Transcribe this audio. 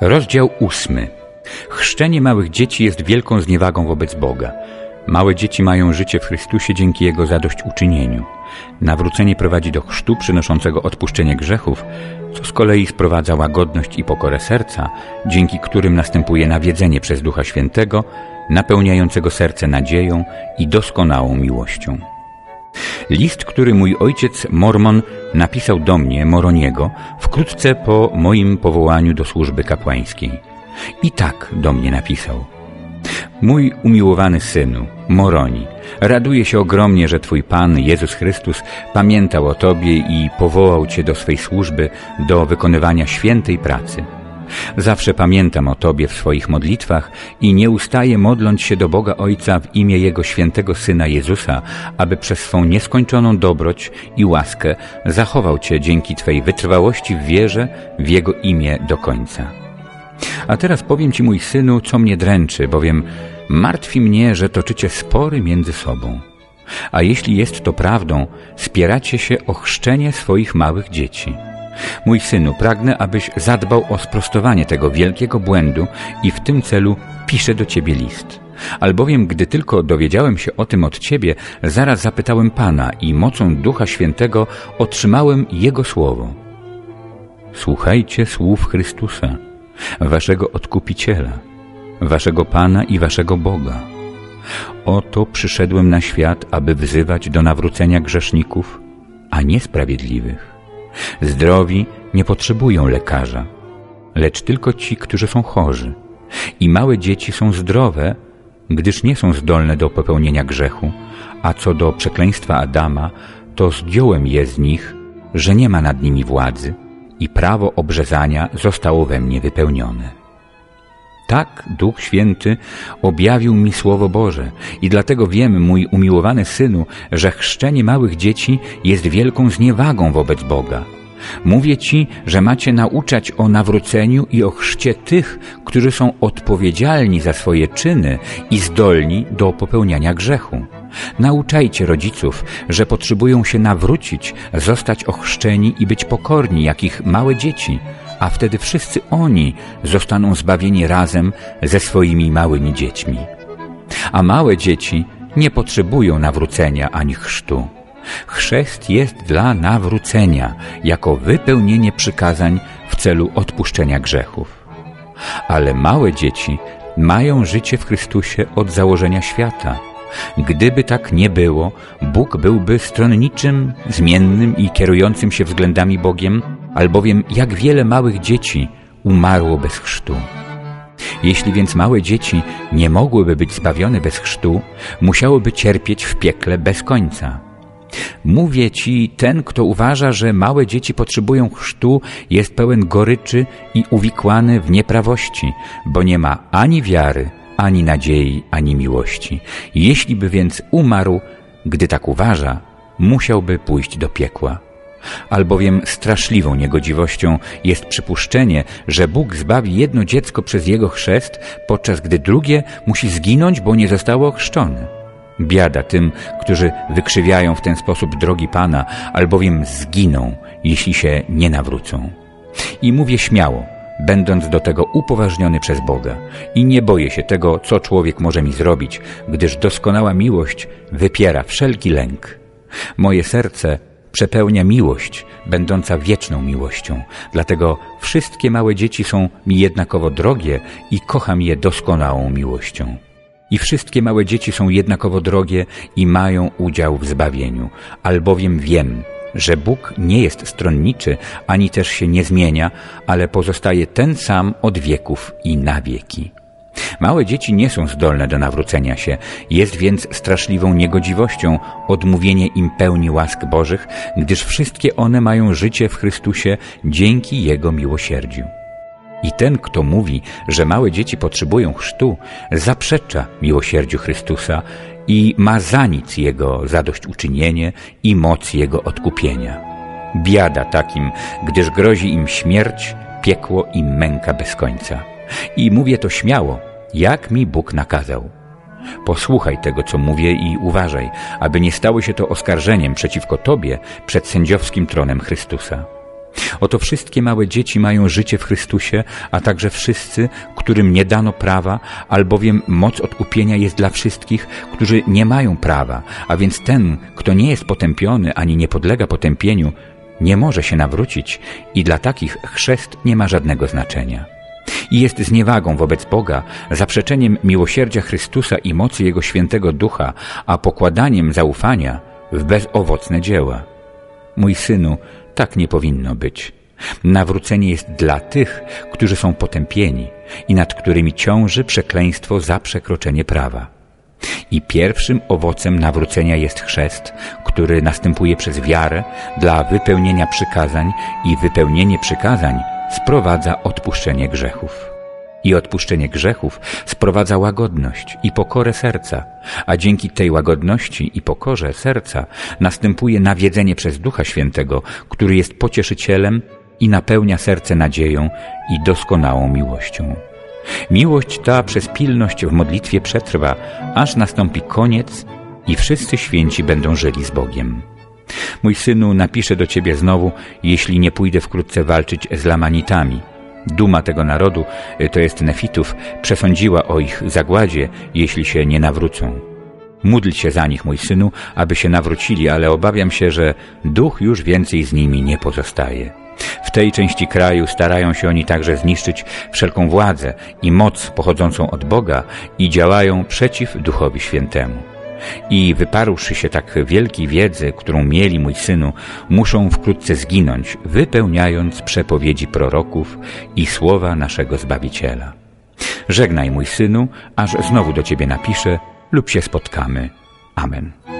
Rozdział ósmy. Chrzczenie małych dzieci jest wielką zniewagą wobec Boga. Małe dzieci mają życie w Chrystusie dzięki Jego zadośćuczynieniu. Nawrócenie prowadzi do chrztu przynoszącego odpuszczenie grzechów, co z kolei sprowadza łagodność i pokorę serca, dzięki którym następuje nawiedzenie przez Ducha Świętego, napełniającego serce nadzieją i doskonałą miłością. List, który mój ojciec Mormon napisał do mnie, Moroniego, wkrótce po moim powołaniu do służby kapłańskiej. I tak do mnie napisał. Mój umiłowany synu, Moroni, raduję się ogromnie, że Twój Pan, Jezus Chrystus, pamiętał o Tobie i powołał Cię do swej służby, do wykonywania świętej pracy – Zawsze pamiętam o Tobie w swoich modlitwach i nie ustaję modląc się do Boga Ojca w imię Jego świętego Syna Jezusa, aby przez swą nieskończoną dobroć i łaskę zachował Cię dzięki Twej wytrwałości w wierze w Jego imię do końca. A teraz powiem Ci, mój synu, co mnie dręczy, bowiem martwi mnie, że toczycie spory między sobą. A jeśli jest to prawdą, spieracie się o chrzczenie swoich małych dzieci – Mój synu, pragnę, abyś zadbał o sprostowanie tego wielkiego błędu i w tym celu piszę do ciebie list. Albowiem, gdy tylko dowiedziałem się o tym od ciebie, zaraz zapytałem Pana i mocą Ducha Świętego otrzymałem Jego słowo. Słuchajcie słów Chrystusa, waszego Odkupiciela, waszego Pana i waszego Boga. Oto przyszedłem na świat, aby wzywać do nawrócenia grzeszników, a niesprawiedliwych Zdrowi nie potrzebują lekarza, lecz tylko ci, którzy są chorzy. I małe dzieci są zdrowe, gdyż nie są zdolne do popełnienia grzechu, a co do przekleństwa Adama, to zdjąłem je z nich, że nie ma nad nimi władzy i prawo obrzezania zostało we mnie wypełnione. Tak Duch Święty objawił mi Słowo Boże i dlatego wiem, mój umiłowany Synu, że chrzczenie małych dzieci jest wielką zniewagą wobec Boga. Mówię Ci, że macie nauczać o nawróceniu i o chrzcie tych, którzy są odpowiedzialni za swoje czyny i zdolni do popełniania grzechu. Nauczajcie rodziców, że potrzebują się nawrócić, zostać ochrzczeni i być pokorni, jak ich małe dzieci – a wtedy wszyscy oni zostaną zbawieni razem ze swoimi małymi dziećmi. A małe dzieci nie potrzebują nawrócenia ani chrztu. Chrzest jest dla nawrócenia, jako wypełnienie przykazań w celu odpuszczenia grzechów. Ale małe dzieci mają życie w Chrystusie od założenia świata. Gdyby tak nie było, Bóg byłby stronniczym, zmiennym i kierującym się względami Bogiem, albowiem jak wiele małych dzieci umarło bez chrztu. Jeśli więc małe dzieci nie mogłyby być zbawione bez chrztu, musiałyby cierpieć w piekle bez końca. Mówię ci, ten, kto uważa, że małe dzieci potrzebują chrztu, jest pełen goryczy i uwikłany w nieprawości, bo nie ma ani wiary, ani nadziei, ani miłości. Jeśli by więc umarł, gdy tak uważa, musiałby pójść do piekła albowiem straszliwą niegodziwością jest przypuszczenie, że Bóg zbawi jedno dziecko przez jego chrzest, podczas gdy drugie musi zginąć, bo nie zostało ochrzczone. Biada tym, którzy wykrzywiają w ten sposób drogi Pana, albowiem zginą, jeśli się nie nawrócą. I mówię śmiało, będąc do tego upoważniony przez Boga. I nie boję się tego, co człowiek może mi zrobić, gdyż doskonała miłość wypiera wszelki lęk. Moje serce przepełnia miłość, będąca wieczną miłością. Dlatego wszystkie małe dzieci są mi jednakowo drogie i kocham je doskonałą miłością. I wszystkie małe dzieci są jednakowo drogie i mają udział w zbawieniu, albowiem wiem, że Bóg nie jest stronniczy, ani też się nie zmienia, ale pozostaje ten sam od wieków i na wieki. Małe dzieci nie są zdolne do nawrócenia się, jest więc straszliwą niegodziwością odmówienie im pełni łask Bożych, gdyż wszystkie one mają życie w Chrystusie dzięki Jego miłosierdziu. I ten, kto mówi, że małe dzieci potrzebują chrztu, zaprzecza miłosierdziu Chrystusa i ma za nic Jego zadośćuczynienie i moc Jego odkupienia. Biada takim, gdyż grozi im śmierć, piekło i męka bez końca. I mówię to śmiało, jak mi Bóg nakazał. Posłuchaj tego, co mówię i uważaj, aby nie stało się to oskarżeniem przeciwko Tobie przed sędziowskim tronem Chrystusa. Oto wszystkie małe dzieci mają życie w Chrystusie, a także wszyscy, którym nie dano prawa, albowiem moc odkupienia jest dla wszystkich, którzy nie mają prawa, a więc ten, kto nie jest potępiony ani nie podlega potępieniu, nie może się nawrócić i dla takich chrzest nie ma żadnego znaczenia. I jest zniewagą wobec Boga, zaprzeczeniem miłosierdzia Chrystusa i mocy Jego świętego Ducha, a pokładaniem zaufania w bezowocne dzieła. Mój synu, tak nie powinno być. Nawrócenie jest dla tych, którzy są potępieni i nad którymi ciąży przekleństwo za przekroczenie prawa. I pierwszym owocem nawrócenia jest chrzest, który następuje przez wiarę dla wypełnienia przykazań i wypełnienie przykazań sprowadza odpuszczenie grzechów. I odpuszczenie grzechów sprowadza łagodność i pokorę serca, a dzięki tej łagodności i pokorze serca następuje nawiedzenie przez Ducha Świętego, który jest pocieszycielem i napełnia serce nadzieją i doskonałą miłością. Miłość ta przez pilność w modlitwie przetrwa, aż nastąpi koniec i wszyscy święci będą żyli z Bogiem. Mój synu, napiszę do ciebie znowu, jeśli nie pójdę wkrótce walczyć z Lamanitami. Duma tego narodu, to jest Nefitów, przesądziła o ich zagładzie, jeśli się nie nawrócą. Módl się za nich, mój synu, aby się nawrócili, ale obawiam się, że duch już więcej z nimi nie pozostaje. W tej części kraju starają się oni także zniszczyć wszelką władzę i moc pochodzącą od Boga i działają przeciw Duchowi Świętemu. I wyparłszy się tak wielkiej wiedzy, którą mieli mój synu, muszą wkrótce zginąć, wypełniając przepowiedzi proroków i słowa naszego Zbawiciela. Żegnaj mój synu, aż znowu do Ciebie napiszę lub się spotkamy. Amen.